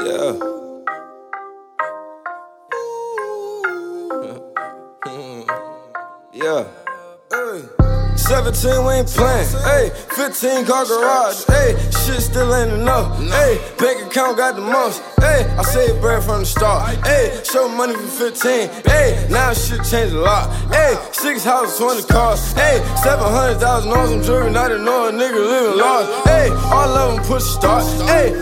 Yeah. yeah. Hey. 17, we ain't playing. Hey, 15 car garage. Hey, shit still ain't enough. Hey, bank account got the most. Hey, I saved bread from the start. Hey, show money for 15. Hey, now shit changed a lot. Hey, six houses, 20 cars. Hey, 700,000 on some jewelry. They know a nigga living large. Hey, all of them push start. Hey,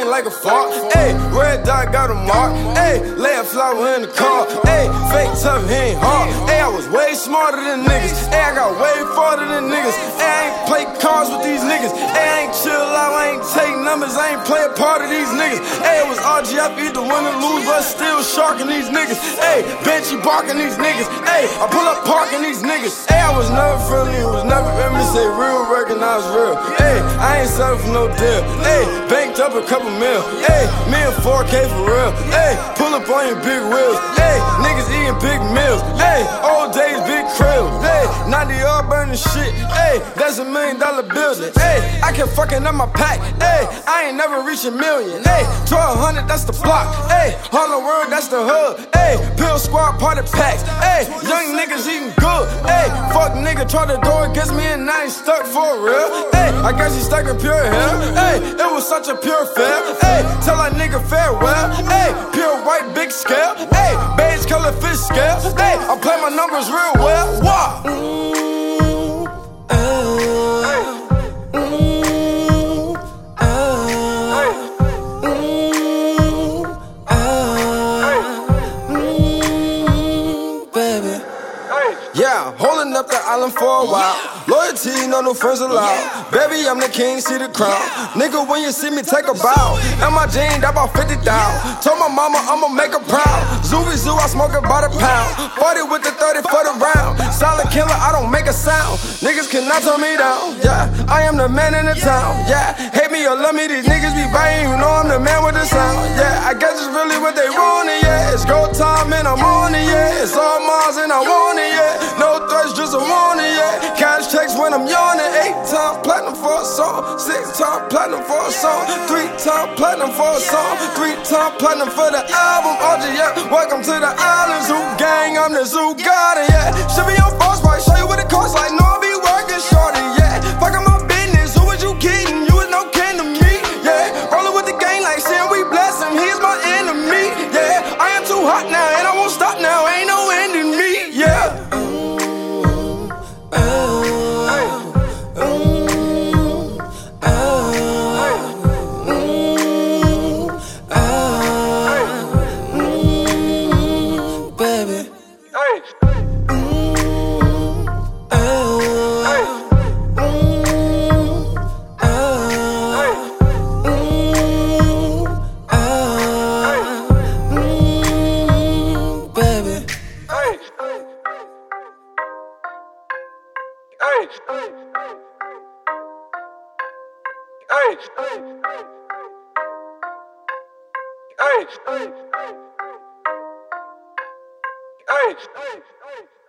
we like a fart. Hey, red dot got a mark. Hey, lay a flower in the car. Hey, fake tough, he ain't hard. Hey, I was way smarter than niggas. Hey, I got way farther than niggas. Hey, I ain't play cards with these niggas. Hey, I ain't chill out, I ain't take numbers, I ain't play a part of these niggas. Hey, it was RGF either win or lose, but still sharking these niggas. Hey, Benchy barking these niggas. Hey, I pull up parking these niggas. Hey, I was never friendly, it was never me say real, recognize real. Hey, I ain't selling for no deal. Hey, banked up a couple mil. Hey, me and 4K for real. Hey, pull up on your big wheels. Hey, niggas eating big meals. Hey, old days, big crib. Hey, 90 all burning shit. Hey, that's a million dollar building. Hey, I can fucking up my pack. Hey, I ain't never reach a million. Hey, 1200, that's the block. Hey, Harlem World, that's the hood. Hey, Pill Squad, party packs. Hey, young niggas eating good. Hey, fuck nigga, try to door against me and I ain't stuck for real. Hey, I guess he stuck in pure hell. Hey, it was such a pure fair. Hey, tell that nigga farewell. Hey, pure white, my numbers real well. Island for a while. Loyalty, no new friends allowed. Baby, I'm the king, see the crown. Nigga, when you see me, take a bow. And my jean, that about 50 down. Told my mama I'ma make her proud. Zooey Zoo, I smoke about a pound. 40 with the 30 for the round. Silent killer, I don't make a sound. Niggas cannot turn me down. Yeah, I am the man in the town. Yeah, hate me or love me, these niggas be biting. You know I'm the man with the sound. Yeah, I guess it's really what they want. Yeah, it's go time and I'm on it. Yeah, it's all Mars and I want it. When I'm yawning. Eight time platinum for a song. Six time platinum for a song. Three time platinum for a song. Three time platinum for the album. OG, yeah. Welcome to the island zoo gang. I'm the zoo garden, yeah. Should be on boss right. Show you what it costs like. No, I be working shorty, yeah. Fucking my business. Who was you kidding? You was no kin to me, yeah. Rolling with the gang like saying we bless him. He's my enemy, yeah. I am too hot now baby. Baby. Hey.